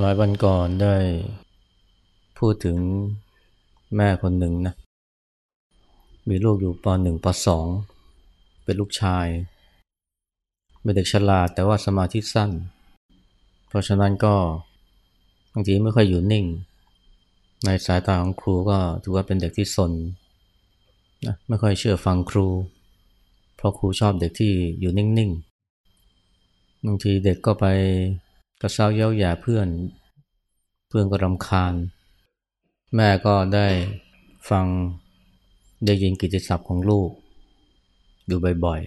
หลายวันก่อนได้พูดถึงแม่คนหนึ่งนะ มีลูกอยู่ปหนึ่งปสองเป็นลูกชาย เป็นเด็กฉลาดแต่ว่าสมาธิสั้น เพราะฉะนั้นก็บางทีไม่ค่อยอยู่นิ่ง ในสายตาของครูก็ถือว่าเป็นเด็กที่สนนะไม่ค่อยเชื่อฟังครู เพราะครูชอบเด็กที่อยู่นิ่งๆบางทีเด็กก็ไป กระเซ้าเย้าหย่าเพื่อน เพื่อนก็รำคาญ แม่ก็ได้ฟังได้ยินกิติศัพท์ของลูก อยู่บ่อย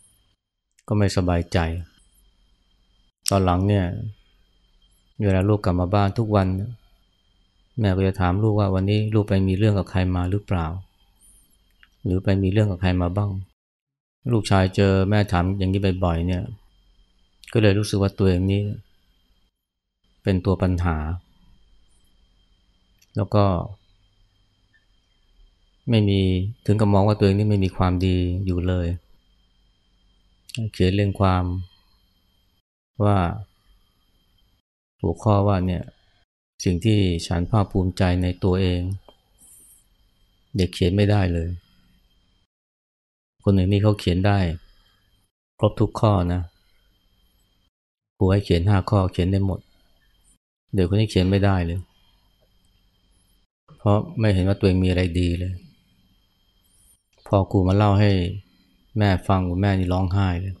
ๆ ก็ไม่สบายใจ ตอนหลังเนี่ย เวลาลูกกลับมาบ้านทุกวัน แม่ก็จะถามลูกว่าวันนี้ลูกไปมีเรื่องกับใครมาหรือเปล่า หรือไปมีเรื่องกับใครมาบ้าง ลูกชายเจอแม่ถามอย่างนี้บ่อยๆเนี่ย ก็เลยรู้สึกว่าตัวเองนี้ เป็นตัวปัญหา แล้วก็ ไม่มีถึงกับมองว่าตัวเองนี่ไม่มีความดีอยู่เลย เขียนเรื่องความว่าหัวข้อว่าเนี่ยสิ่งที่ฉันภาคภูมิใจในตัวเอง เด็กเขียนไม่ได้เลย คนหนึ่งนี่เขาเขียนได้ ครบทุกข้อนะครูให้เขียนห้าข้อเขียนได้หมด เด็กคนนี้เขียนไม่ได้เลย เพราะไม่เห็นว่าตัวเองมีอะไรดีเลย พอครูมาเล่าให้แม่ฟังแม่นี่ร้องไห้เลย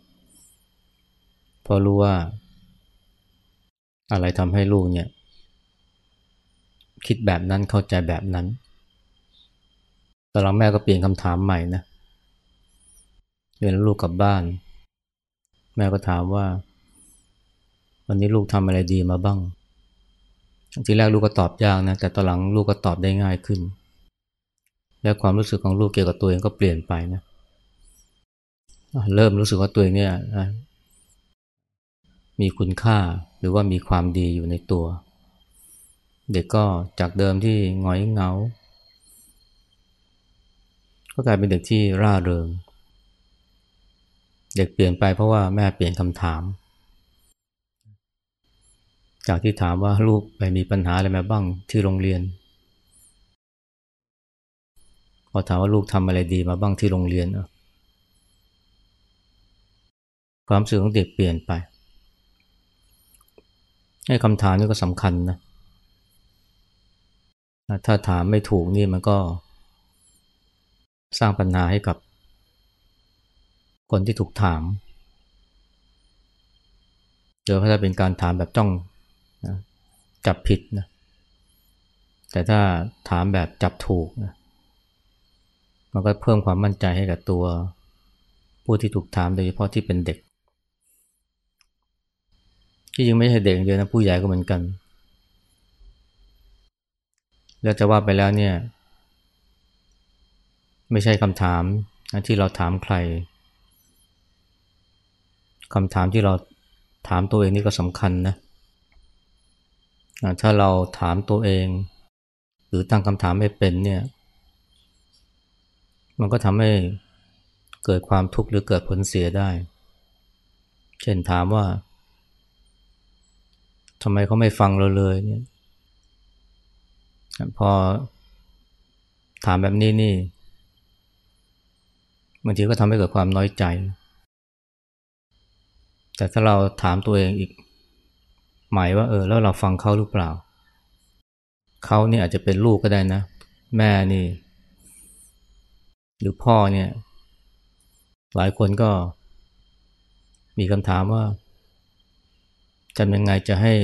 พอรู้ว่า อะไรทำให้ลูกเนี่ย คิดแบบนั้นเข้าใจแบบนั้นตอนหลังแม่ก็เปลี่ยนคำถามใหม่นะเรียนลูกกลับบ้าน แม่ก็ถามว่า วันนี้ลูกทำอะไรดีมาบ้าง ทีแรกลูกก็ตอบยากนะแต่ตอนหลังลูกก็ตอบได้ง่ายขึ้น และความรู้สึกของลูกเกี่ยวกับตัวเองก็เปลี่ยนไปนะเริ่มรู้สึกว่าตัวเองเนี่ยมีคุณค่าหรือว่ามีความดีอยู่ในตัว เด็กก็จากเดิมที่งอยเงา ก็กลายเป็นเด็กที่ร่าเริง เด็กเปลี่ยนไปเพราะว่าแม่เปลี่ยนคำถาม จากที่ถามว่าลูกไปมีปัญหาอะไรมาบ้างที่โรงเรียน พอถามว่าลูกทำอะไรดีมาบ้างที่โรงเรียนความสื่อของเด็กเปลี่ยนไป ให้คำถามนี่ก็สำคัญนะ ถ้าถามไม่ถูกนี่มันก็ สร้างปัญหาให้กับ คนที่ถูกถามเดี๋ยวถ้าเป็นการถามแบบจ้อง นะจับผิดนะแต่ถ้าถามแบบจับถูกนะมันก็เพิ่มความมั่นใจให้กับตัว ผู้ที่ถูกถามโดยเฉพาะที่เป็นเด็ก ที่จริงไม่ใช่เด็กเดียวนะผู้ใหญ่ก็เหมือนกัน แล้วจะว่าไปแล้วเนี่ย ไม่ใช่คำถามที่เราถามใครคำถามที่เราถามตัวเองนี่ก็สำคัญนะ ถ้าเราถามตัวเอง หรือตั้งคำถามไม่เป็นเนี่ย มันก็ทำให้เกิดความทุกข์หรือเกิดผลเสียได้ เช่นถามว่าทำไมเขาไม่ฟังเราเลยเนี่ย พอถามแบบนี้นี่บางทีก็ทำให้เกิดความน้อยใจ แต่ถ้าเราถามตัวเองอีก หมายว่าเออแล้วเราฟังเขาหรือเปล่า เขาเนี่ยอาจจะเป็นลูกก็ได้นะ แม่นี่ หรือพ่อเนี่ย หลายคนก็มีคำถามว่าจำยังไงจะให้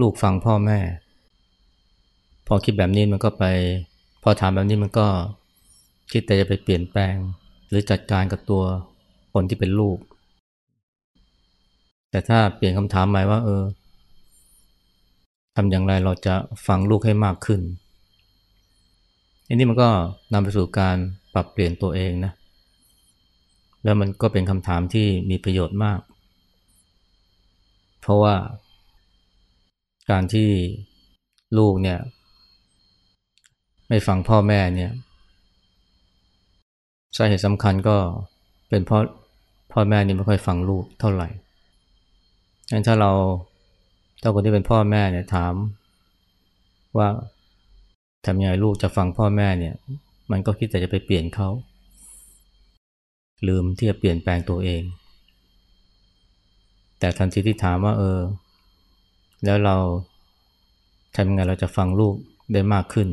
ลูกฟังพ่อแม่ พอคิดแบบนี้มันก็ไป พอถามแบบนี้มันก็คิดแต่จะไปเปลี่ยนแปลง หรือจัดการกับตัวคนที่เป็นลูก แต่ถ้าเปลี่ยนคำถามใหม่ว่า เออทำอย่างไรเราจะฟังลูกให้มากขึ้นอันนี้มันก็นำไปสู่การปรับเปลี่ยนตัวเองนะ แล้วมันก็เป็นคำถามที่มีประโยชน์มาก เพราะว่า การที่ลูกเนี่ย ไม่ฟังพ่อแม่เนี่ยสาเหตุสำคัญก็เป็นเพราะพ่อแม่นี่ไม่ค่อยฟังลูกเท่าไหร่ งั้นถ้าเราถ้าคนที่เป็นพ่อแม่เนี่ยถาม ว่าทำยังไงลูกจะฟังพ่อแม่เนี่ย มันก็คิดแต่จะไปเปลี่ยนเขาลืมที่จะเปลี่ยนแปลงตัวเอง แต่ทันทีที่ถามว่า เออ แล้วเราทำยังไงเราจะฟังลูกได้มากขึ้น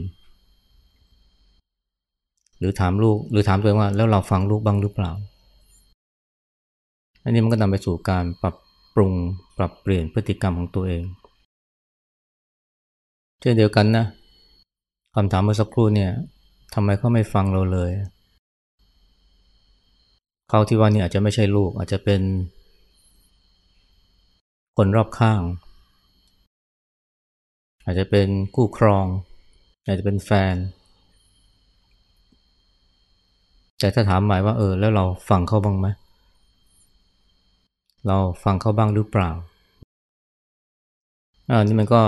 หรือถามลูก หรือถามตัวเองว่า แล้วเราฟังลูกบ้างหรือเปล่า อันนี้มันก็นำไปสู่การปรับ ปรุงปรับเปลี่ยนพฤติกรรมของตัวเอง เช่นเดียวกันนะคำถามเมื่อสักครู่เนี่ยทำไมเขาไม่ฟังเราเลย เขาที่ว่านี่อาจจะไม่ใช่ลูก อาจจะเป็น คนรอบข้าง อาจจะเป็นคู่ครอง อาจจะเป็นแฟน แต่ถ้าถามหมายว่าเออ แล้วเราฟังเขาบ้างไหมเเราฟังเขาบ้างหรือเปล่าอันนี้มันก็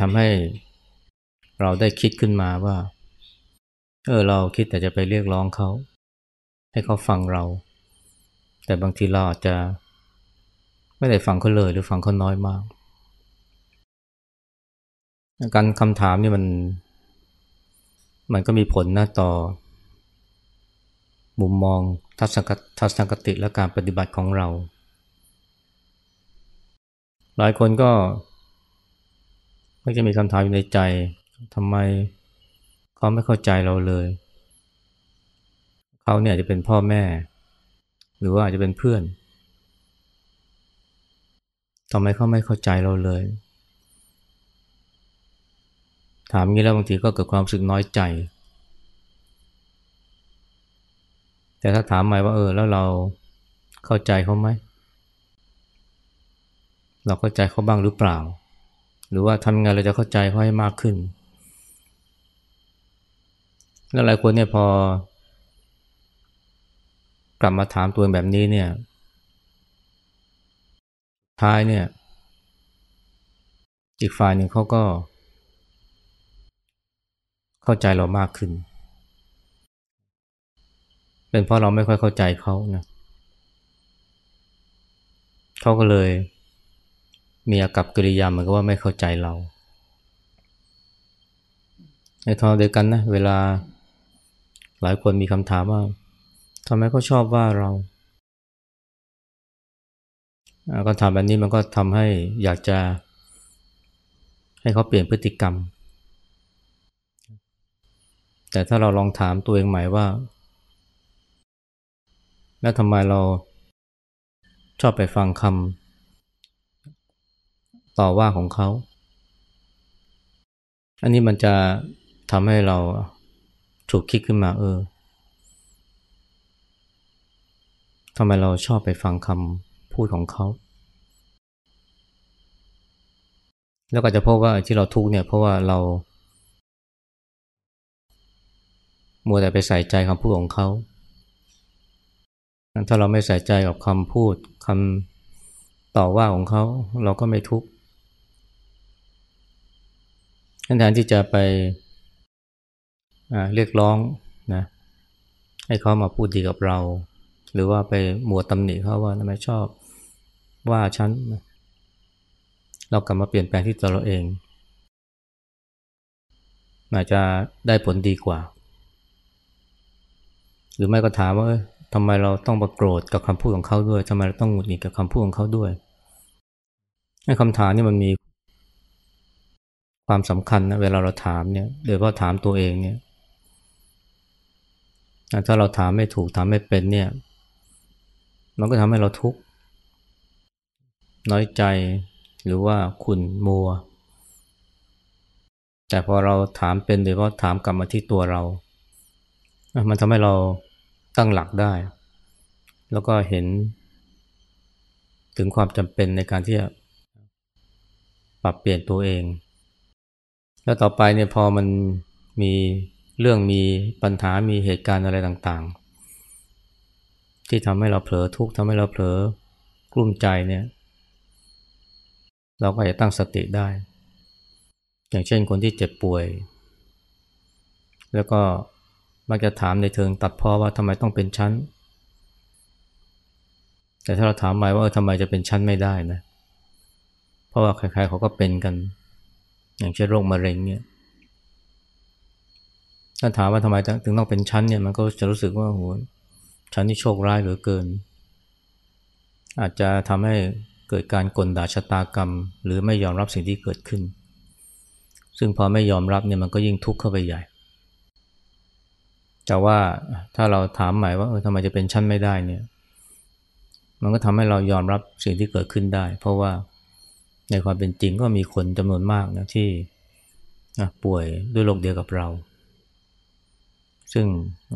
ทำให้เราได้คิดขึ้นมาว่า เออเราคิดแต่จะไปเรียกร้องเขา ให้เขาฟังเรา แต่บางทีเราอาจจะ ไม่ได้ฟังเขาเลยหรือฟังเขาน้อยมาก การคำถามนี่มัน มันก็มีผลนะต่อ มุมมอง ทัศนทัศนคติและการปฏิบัติของเรา หลายคนก็มักจะมีคำถามอยู่ในใจทำไมเขาไม่เข้าใจเราเลย เขาเนี่ยจะเป็นพ่อแม่ หรือว่าอาจจะเป็นเพื่อนทำไมเขาไม่เข้าใจเราเลย ถามงี้แล้วบางทีก็เกิดความรู้สึกน้อยใจ แต่ถ้าถามใหม่ว่าเออ แล้วเราเข้าใจเขาไหม เราเข้าใจเขาบ้างหรือเปล่า หรือว่าทำงไงเราจะเข้าใจเขาให้มากขึ้น แล้วหลายคนเนี่ยพอ กลับมาถามตัวแบบนี้เนี่ย ท้ายเนี่ย อีกฝ่ายหนึ่งเขาก็ เข้าใจเรามากขึ้น เป็นเพราะเราไม่ค่อยเข้าใจเขานะเขาก็เลย มีอากับกิริยาเหมือนกับว่าไม่เข้าใจเราในทางเดียวกันนะเวลาหลายคนมีคำถามว่าทำไมเขาชอบว่าเราคำถามแบบนี้มันก็ทำให้อยากจะ ให้เขาเปลี่ยนพฤติกรรม แต่ถ้าเราลองถามตัวเองใหม่ว่า แล้วทำไมเราชอบไปฟังคำต่อว่าของเขา อันนี้มันจะทำให้เราถูกคิดขึ้นมาเออทำไมเราชอบไปฟังคำพูดของเขา แล้วก็จะพบว่าที่เราทุกเนี่ยเพราะว่าเรา มัวแต่ไปใส่ใจคำพูดของเขา ถ้าเราไม่ใส่ใจกับคำพูดคำต่อว่าของเขาเราก็ไม่ทุกข์แทนที่จะไปเรียกร้องนะให้เขามาพูดดีกับเรา หรือว่าไปหมัวตำหนิเขาว่าทำไมชอบว่าฉัน เรากลับมาเปลี่ยนแปลงที่ตัวเราเองอาจจะได้ผลดีกว่า หรือไม่ก็ถามว่า ทำไมเราต้องประโกรธกับคำพูดของเขาด้วยทำไมเราต้องหงุดหงิดกับคำพูดของเขาด้วยให้คำถามนี่มันมีความสำคัญนะเวลาเราถามเนี่ยโดยเฉพาะถามตัวเองเนี่ยถ้าเราถามไม่ถูกถามไม่เป็นเนี่ย มันก็ทำให้เราทุกข์น้อยใจหรือว่าขุ่นมัว แต่พอเราถามเป็นหรือว่าถามกลับมาที่ตัวเรา มันทำให้เรา ตั้งหลักได้ แล้วก็เห็น ถึงความจำเป็นในการที่จะปรับเปลี่ยนตัวเอง แล้วต่อไปเนี่ยพอมันมีเรื่องมีปัญหามีเหตุการณ์อะไรต่างๆ ที่ทำให้เราเผลอทุกข์ทำให้เราเผลอกลุ้มใจเนี่ยเราก็จะตั้งสติได้ อย่างเช่นคนที่เจ็บป่วย แล้วก็ มักจะถามในเทิงตัดพ้อว่าทำไมต้องเป็นชั้น แต่ถ้าเราถามใหม่ว่าทำไมจะเป็นชั้นไม่ได้นะ เพราะว่าใครๆเขาก็เป็นกัน อย่างเช่นโรคมะเร็งเนี่ยถ้าถามว่าทำไมถึงต้องเป็นชั้นเนี่ยมันก็จะรู้สึกว่าโหชั้นที่โชคร้ายเหลือเกิน อาจจะทำให้เกิดการกลด่าชะตากรรม หรือไม่ยอมรับสิ่งที่เกิดขึ้น ซึ่งพอไม่ยอมรับเนี่ยมันก็ยิ่งทุกข์เข้าไปใหญ่ แต่ว่าถ้าเราถามใหม่ว่าเออทำไมจะเป็นชั้นไม่ได้เนี่ย มันก็ทำให้เรายอมรับสิ่งที่เกิดขึ้นได้ เพราะว่าในความเป็นจริงก็มีคนจำนวนมากนะที่ป่วยด้วยโรคเดียวกับเรา ซึ่ง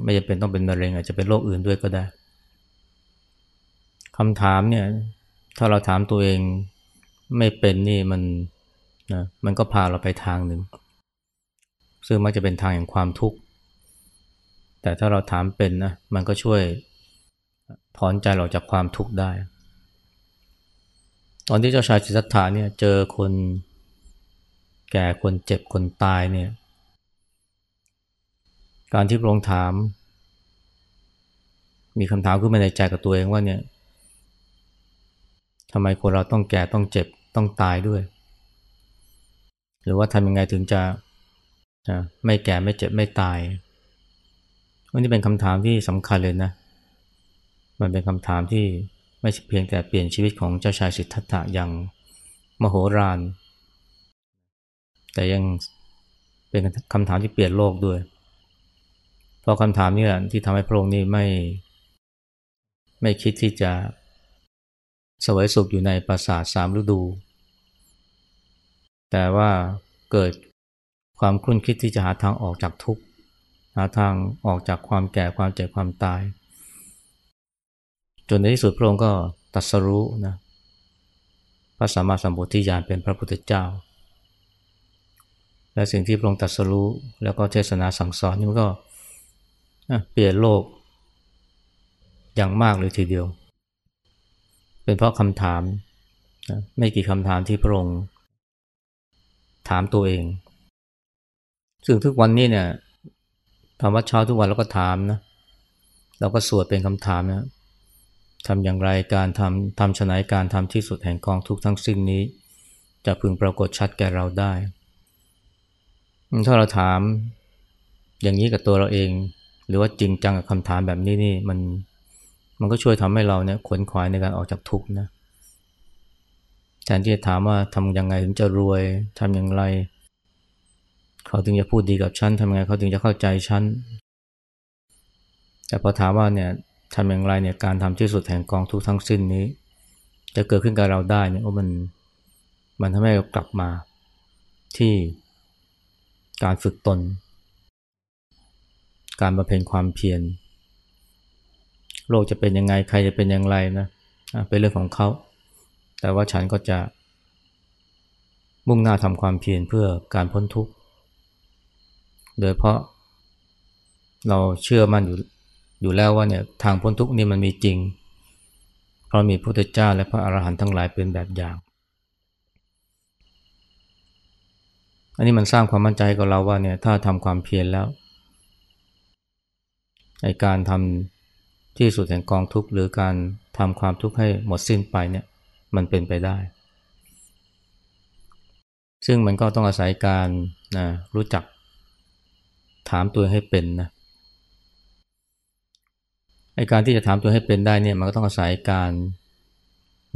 ไม่จำเป็นต้องเป็นมะเร็งอาจจะเป็นโรคอื่นด้วยก็ได้คำถามเนี่ย ถ้าเราถามตัวเองไม่เป็นนี่มันนะมันก็พาเราไปทางหนึ่ง ซึ่งมักจะเป็นทางแห่งความทุกข์ แต่ถ้าเราถามเป็นนะมันก็ช่วยถอนใจเราจากความทุกข์ได้ ตอนที่เจ้าชายจิตตถาเนี่ยเจอคนแก่คนเจ็บคนตายเนี่ย การที่พระองค์ถาม มีคำถามขึ้นมาในใจกับตัวเองว่าเนี่ยทำไมคนเราต้องแก่ต้องเจ็บต้องตายด้วย หรือว่าทำยังไงถึงจะไม่แก่ไม่เจ็บไม่ตาย วันนี้เป็นคำถามที่สำคัญเลยนะ มันเป็นคำถามที่ไม่เพียงแต่เปลี่ยนชีวิตของเจ้าชายสิทธัตถะอย่างมโหฬาร แต่ยังเป็นคำถามที่เปลี่ยนโลกด้วย เพราะคำถามนี้แหละที่ทำให้พระองค์นี้ไม่ ไม่คิดที่จะสวยสุขอยู่ในปราสาทสามฤดู แต่ว่าเกิดความคุ้นคิดที่จะหาทางออกจากทุกข์ หาทางออกจากความแก่ความเจ็บความตาย จนในที่สุดพระองค์ก็ตัดสรู้นะพระสัมมาสัมพุทธิญาณเป็นพระพุทธเจ้า และสิ่งที่พระองค์ตัดสรู้แล้วก็เทศนาสั่งสอนนี่มันก็เปลี่ยนโลกอย่างมากเลยทีเดียว เป็นเพราะคำถามไม่กี่คำถามที่พระองค์ถามตัวเอง ซึ่งทุกวันนี้เนี่ย ทำวัดเช้าทุกวันเราก็ถามนะ เราก็สวดเป็นคำถามนะทำอย่างไรการทำทำชนะการทำที่สุดแห่งกองทุกทั้งสิ้นนี้ จะพึงปรากฏชัดแก่เราได้ ถ้าเราถามอย่างนี้กับตัวเราเอง หรือว่าจริงจังกับคำถามแบบนี้นี่มันมันก็ช่วยทำให้เราเนี่ยขวนขวายในการออกจากทุกข์นะแทนที่จะถามว่าทำยังไงถึงจะรวยทำอย่างไร เขาถึงจะพูดดีกับฉันทำไงเขาถึงจะเข้าใจฉันแต่พอถามว่าเนี่ยทำอย่างไรเนี่ยการทำที่สุดแห่งกองทุกทั้งสิ้นนี้ จะเกิดขึ้นกับเราได้เนี่ยโอ้มันมันทำให้เรากลับมาที่การฝึกตน การบำเพ็ญความเพียรโลกจะเป็นยังไงใครจะเป็นอย่างไรนะเป็นเรื่องของเขา แต่ว่าฉันก็จะมุ่งหน้าทำความเพียรเพื่อการพ้นทุกข์ โดยเพราะเราเชื่อมั่นอยู่อยู่แล้วว่าเนี่ยทางพ้นทุกข์นี่มันมีจริง เพราะมีพระพุทธเจ้าและพระอรหันต์ทั้งหลายเป็นแบบอย่าง อันนี้มันสร้างความมั่นใจกับเราว่าเนี่ยถ้าทำความเพียรแล้วในการทำที่สุดแห่งกองทุกข์หรือการทำความทุกข์ให้หมดสิ้นไปเนี่ยมันเป็นไปได้ ซึ่งมันก็ต้องอาศัยการนะรู้จัก ถามตัวให้เป็นนะไอการที่จะถามตัวให้เป็นได้เนี่ยมันก็ต้องอาศัยการ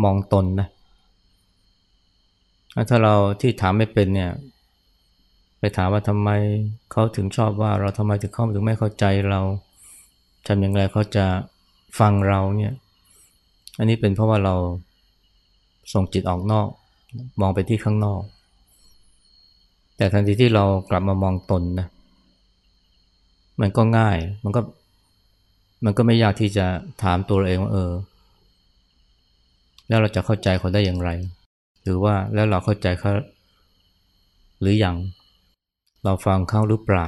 มองตนนะถ้าเราที่ถามไม่เป็นเนี่ย ไปถามว่าทำไมเขาถึงชอบว่าเราทำไมถึงเขาถึงไม่เข้าใจเราทำอย่างไรเขาจะฟังเราเนี่ย อันนี้เป็นเพราะว่าเราส่งจิตออกนอก มองไปที่ข้างนอก แต่ทันทีที่เรากลับมามองตนนะ มันก็ง่าย มันก็มันก็ไม่ยากที่จะถามตัวเราเองว่าเออ แล้วเราจะเข้าใจเขาได้อย่างไร หรือว่าแล้วเราเข้าใจเขาหรืออยังเราฟังเขาหรือเปล่า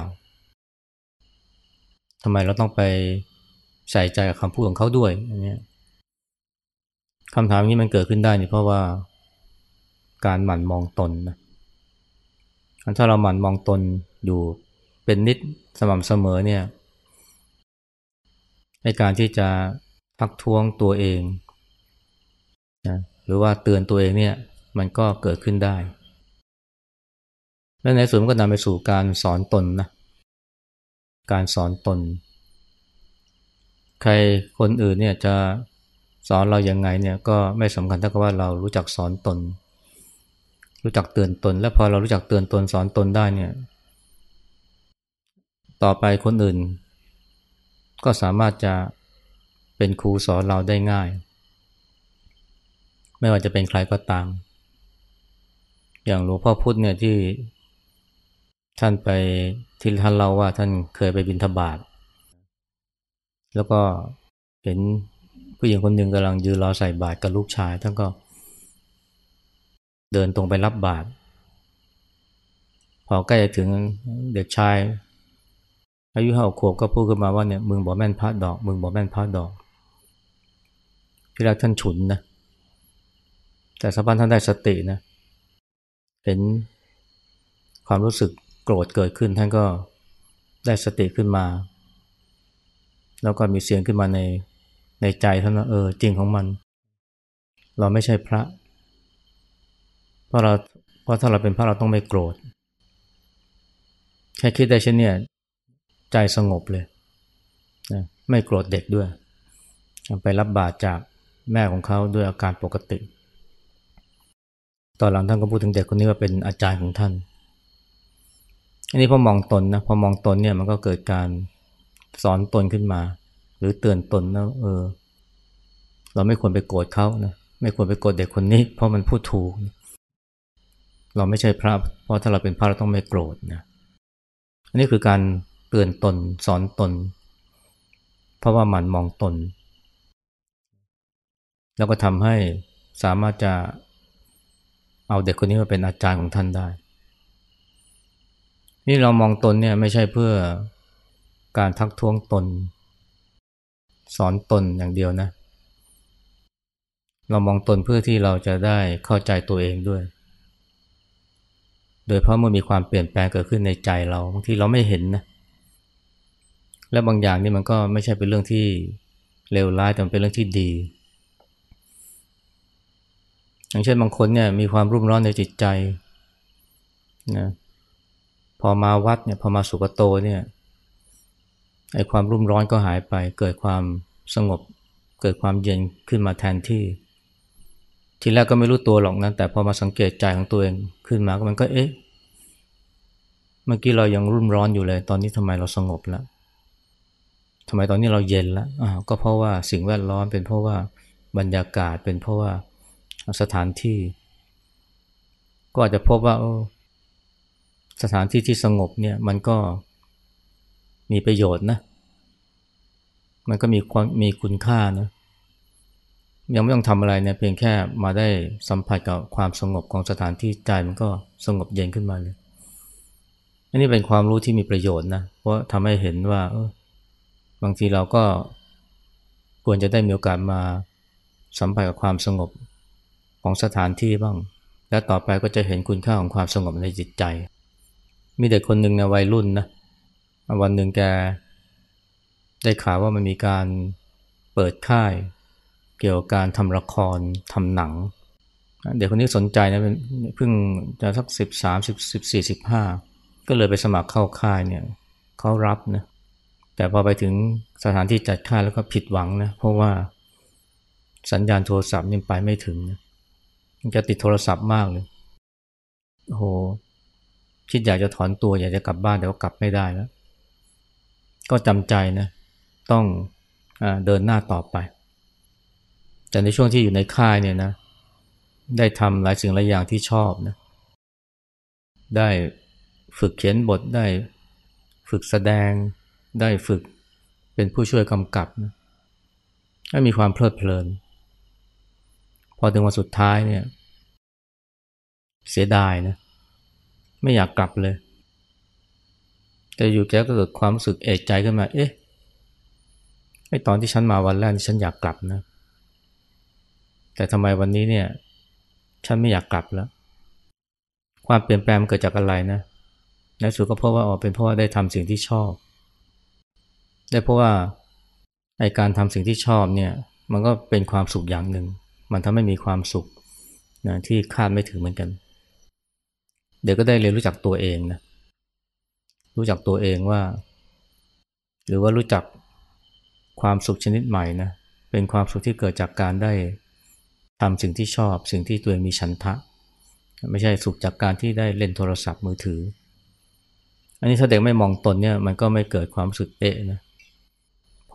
ทำไมเราต้องไปใส่ใจกับคำพูดของเขาด้วยอันนี้คำถามนี้มันเกิดขึ้นได้เนี่ยเพราะว่าการหมั่นมองตนนะถ้าเราหมั่นมองตนอยู่เป็นนิด สม่ำเสมอเนี่ยในการที่จะทักท้วงตัวเองนะหรือว่าเตือนตัวเองเนี่ยมันก็เกิดขึ้นได้ และในส่วนมันก็นำไปสู่การสอนตนนะการสอนตน ใครคนอื่นเนี่ยจะสอนเราอยังไงเนี่ยก็ไม่สำคัญเท่ากับว่าเรารู้จักสอนตน รู้จักเตือนตน และพอเรารู้จักเตือนตนสอนตนได้เนี่ย ต่อไปคนอื่น ก็สามารถจะเป็นครูสอนเราได้ง่าย ไม่ว่าจะเป็นใครก็ตาม อย่างหลวงพ่อพุธเนี่ยที่ท่านไปที่ท่านเล่าว่าท่านเคยไปบินทบาทแล้วก็เห็นผู้หญิงคนหนึ่งกำลังยืนรอใส่บาตรกับลูกชาย ท่านก็เดินตรงไปรับบาตรพอใกล้จะถึงเด็กชาย อายุห้าขวบก็พูดขึ้นมาว่าเนี่ยมึงบอกแม่นพระดอก มึงบอกแม่นพระดอกที่แรกท่านฉุนนะแต่สักพักท่านได้สตินะเห็นความรู้สึกโกรธเกิดขึ้นท่านก็ได้สติขึ้นมา แล้วก็มีเสียงขึ้นมาในในใจท่านว่าเออจริงของมัน เราไม่ใช่พระ เพราะเราเพราะถ้าเราเป็นพระเราต้องไม่โกรธแค่คิดได้เช่นนี้ ใจสงบเลยนะไม่โกรธเด็กด้วย ไปรับบาตรจากแม่ของเขาด้วยอาการปกติ ตอนหลังท่านก็พูดถึงเด็กคนนี้ว่าเป็นอาจารย์ของท่าน อันนี้พอมองตนนะพอมองตนเนี่ยมันก็เกิดการสอนตนขึ้นมา หรือเตือนตนนะเออ เราไม่ควรไปโกรธเขานะไม่ควรไปโกรธเด็กคนนี้ เพราะมันพูดถูก เราไม่ใช่พระ เพราะถ้าเราเป็นพระเราต้องไม่โกรธนะอันนี้คือการ เตือนตนสอนตน เพราะว่ามันมองตน แล้วก็ทำให้สามารถจะเอาเด็กคนนี้มาเป็นอาจารย์ของท่านได้ นี่เรามองตนเนี่ยไม่ใช่เพื่อการทักท้วงตน สอนตนอย่างเดียวนะ เรามองตนเพื่อที่เราจะได้เข้าใจตัวเองด้วย โดยเพราะเมื่อมีความเปลี่ยนแปลงเกิดขึ้นในใจเราบางทีเราไม่เห็นนะ และบางอย่างนี่มันก็ไม่ใช่เป็นเรื่องที่เลวร้ายแต่เป็นเรื่องที่ดี อย่างเช่นบางคนเนี่ยมีความรุ่มร้อนในจิตใจนะพอมาวัดเนี่ยพอมาสุกโตเนี่ยไอ้ความรุ่มร้อนก็หายไป เกิดความสงบ เกิดความเย็นขึ้นมาแทนที่ ทีแรกก็ไม่รู้ตัวหรอกนะแต่พอมาสังเกตใจของตัวเองขึ้นมาก็มันก็เอ๊ะเมื่อกี้เรายังรุ่มร้อนอยู่เลย ตอนนี้ทำไมเราสงบแล้ว ทำไมตอนนี้เราเย็นแล้วอ่าก็เพราะว่าสิ่งแวดล้อมเป็นเพราะว่าบรรยากาศเป็นเพราะว่าสถานที่ ก็อาจจะพบว่าสถานที่ที่สงบเนี่ยมันก็มีประโยชน์นะ มันก็มีความมีคุณค่านะยังไม่ต้องทำอะไรเนี่ยเพียงแค่มาได้สัมผัสกับความสงบของสถานที่ใจมันก็สงบเย็นขึ้นมาเลยอันนี้เป็นความรู้ที่มีประโยชน์นะเพราะทำให้เห็นว่าเออ บางทีเราก็ควรจะได้มีโอกาสมาสัมผัสกับความสงบของสถานที่บ้าง และต่อไปก็จะเห็นคุณค่าของความสงบในจิตใจ มีเด็กคนหนึ่งในวัยรุ่นนะวันหนึ่งแกได้ข่าวว่ามันมีการเปิดค่าย เกี่ยวกับการทำละครทำหนัง เด็กคนนี้สนใจนะเพิ่งจะสักสิบสามสิบสิบสี่สิบห้าก็เลยไปสมัครเข้าค่ายเนี่ยเขารับนะ แต่พอไปถึงสถานที่จัดค่ายแล้วก็ผิดหวังนะ เพราะว่าสัญญาณโทรศัพท์นี่ไปไม่ถึงนะจะติดโทรศัพท์มากเลยโอ้โหคิดอยากจะถอนตัวอยากจะกลับบ้านแต่ว่ากลับไม่ได้แล้ว ก็จำใจนะ ต้องอเดินหน้าต่อไป แต่ในช่วงที่อยู่ในค่ายเนี่ยนะ ได้ทำหลายสิ่งหลายอย่างที่ชอบนะได้ฝึกเขียนบทได้ฝึกแสดง ได้ฝึกเป็นผู้ช่วยกำกับให้มีความเพลิดเพลิน พอถึงวันสุดท้ายเนี่ย เสียดายนะ ไม่อยากกลับเลย แต่อยู่แกก็เกิดความรู้สึกเอกใจขึ้นมา เอ๊ะไอตอนที่ฉันมาวันแรกฉันอยากกลับนะ แต่ทำไมวันนี้เนี่ย ฉันไม่อยากกลับแล้ว ความเปลี่ยนแปลงมันเกิดจากอะไรนะในสุดก็เพราะว่าออกเป็นเพราะว่าได้ทำสิ่งที่ชอบ ได้เพราะว่าไอการทำสิ่งที่ชอบเนี่ยมันก็เป็นความสุขอย่างหนึ่ง มันทำให้มีความสุขนะที่คาดไม่ถึงเหมือนกัน เด็กก็ได้เรียนรู้จักตัวเองนะรู้จักตัวเองว่า หรือว่ารู้จักความสุขชนิดใหม่นะเป็นความสุขที่เกิดจากการได้ทำสิ่งที่ชอบ สิ่งที่ตัวเองมีฉันทะ ไม่ใช่สุขจากการที่ได้เล่นโทรศัพท์มือถือ อันนี้ถ้าเด็กไม่มองตนเนี่ยมันก็ไม่เกิดความสึกเอะนะ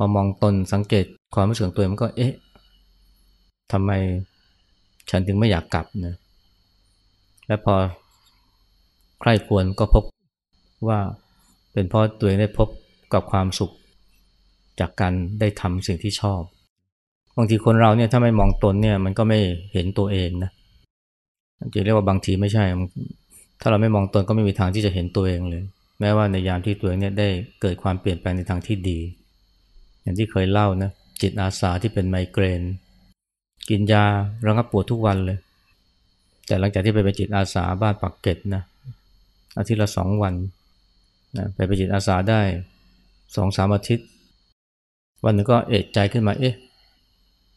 พอมองตนสังเกตความรู้สึกตัวมันก็เอ๊ะทำไมฉันถึงไม่อยากกลับนะและพอใครควรก็พบว่าเป็นเพราะตัวเองได้พบกับความสุข จากการได้ทำสิ่งที่ชอบบางทีคนเราเนี่ยถ้าไม่มองตนเนี่ยมันก็ไม่เห็นตัวเองนะจะเรียกว่าบางทีไม่ใช่ ถ้าเราไม่มองตนก็ไม่มีทางที่จะเห็นตัวเองเลย แม้ว่าในยามที่ตัวเองเนี่ยได้เกิดความเปลี่ยนแปลงในทางที่ดี อย่างที่เคยเล่านะจิตอาสาที่เป็นไมเกรน กินยาระงับปวดทุกวันเลย แต่หลังจากที่ไปเป็นจิตอาสาบ้านปักเก็ตนะอาทิตย์ละสองวันนะไปเป็นจิตอาสาได้สองสามอาทิตย์ วันหนึ่งก็เอะใจขึ้นมาเอ๊ะ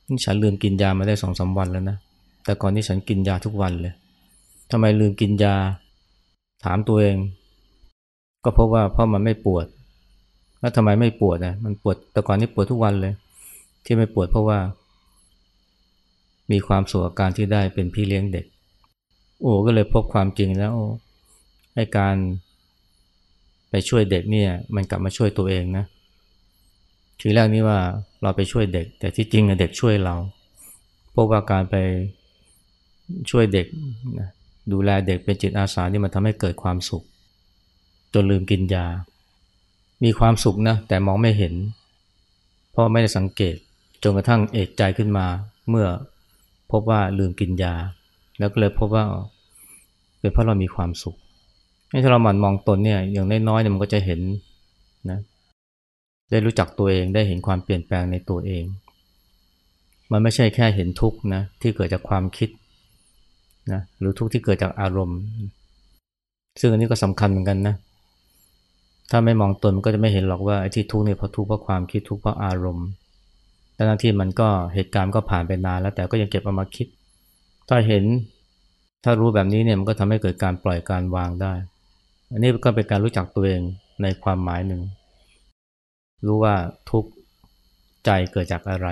นี่ฉันลืมกินยามาได้สองสาวันแล้วนะแต่ก่อนนี้ฉันกินยาทุกวันเลยทำไมลืมกินยา ถามตัวเอง ก็เพราะว่าเพราะมันไม่ปวด แล้วทำไมไม่ปวดนะมันปวดแต่ก่อนนี้ปวดทุกวันเลย ที่ไม่ปวดเพราะว่า มีความสุขกับการที่ได้เป็นพี่เลี้ยงเด็ก โอ้ก็เลยพบความจริงแล้วให้การไปช่วยเด็กเนี่ย มันกลับมาช่วยตัวเองนะทีแรกนี่ว่าเราไปช่วยเด็ก แต่ที่จริงเด็กช่วยเราพบว่าการไปช่วยเด็กดูแลเด็กเป็นจิตอาสานี่มันทำให้เกิดความสุข จนลืมกินยา มีความสุขนะแต่มองไม่เห็น เพราะไม่ได้สังเกตจนกระทั่งเอกใจขึ้นมา เมื่อพบว่าลืมกินยา แล้วก็เลยพบว่าเป็นเพราะเรามีความสุขให้ถ้าเราหมั่นมองตนเนี่ยอย่างน้อยๆเนี่ยมันก็จะเห็นนะได้รู้จักตัวเองได้เห็นความเปลี่ยนแปลงในตัวเอง มันไม่ใช่แค่เห็นทุกข์นะที่เกิดจากความคิดนะหรือทุกข์ที่เกิดจากอารมณ์ ซึ่งอันนี้ก็สำคัญเหมือนกันนะ ถ้าไม่มองตนก็จะไม่เห็นหรอกว่าไอ้ที่ทุกข์เนี่ยเพราะทุกข์เพราะความคิดทุกข์เพราะอารมณ์ทั้งที่มันก็เหตุการณ์ก็ผ่านไปนานแล้วแต่ก็ยังเก็บเอามาคิด ถ้าเห็นถ้ารู้แบบนี้เนี่ยมันก็ทำให้เกิดการปล่อยการวางได้ อันนี้ก็เป็นการรู้จักตัวเองในความหมายหนึ่ง รู้ว่าทุกข์ใจเกิดจากอะไร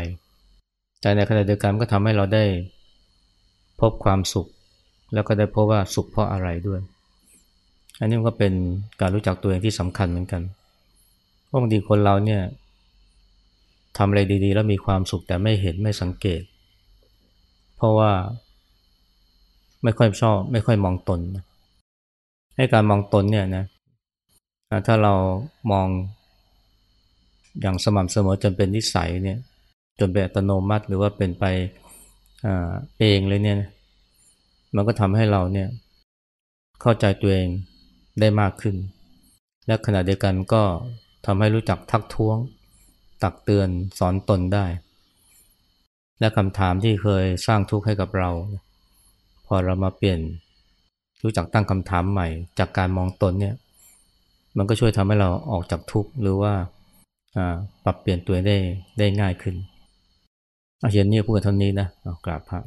ใจในขณะเดียวกันก็ทำให้เราได้พบความสุข แล้วก็ได้พบว่าสุขเพราะอะไรด้วย อันนี้ก็เป็นการรู้จักตัวเองที่สำคัญเหมือนกันเพราะบางทีคนเราเนี่ยทำอะไรดีๆ แล้วมีความสุขแต่ไม่เห็นไม่สังเกต เพราะว่าไม่ค่อยชอบ ไม่ค่อยมองตนให้การมองตนเนี่ยนะถ้าเรามองอย่างสม่ำเสมอจนเป็นนิสัยเนี่ยจนเป็นอัตโนมัติหรือว่าเป็นไปเองเลยเนี่ยมันก็ทำให้เราเนี่ยเข้าใจตัวเอง ได้มากขึ้น และขณะเดียวกันก็ทำให้รู้จักทักท้วง ตักเตือนสอนตนได้ และคำถามที่เคยสร้างทุกข์ให้กับเรา พอเรามาเปลี่ยน รู้จักตั้งคำถามใหม่ จากการมองตนเนี่ย มันก็ช่วยทำให้เราออกจากทุกข์หรือว่าปรับเปลี่ยนตัวได้ได้ง่ายขึ้นเอาเย็นนี้พูดกันเท่านี้นะกราบพระ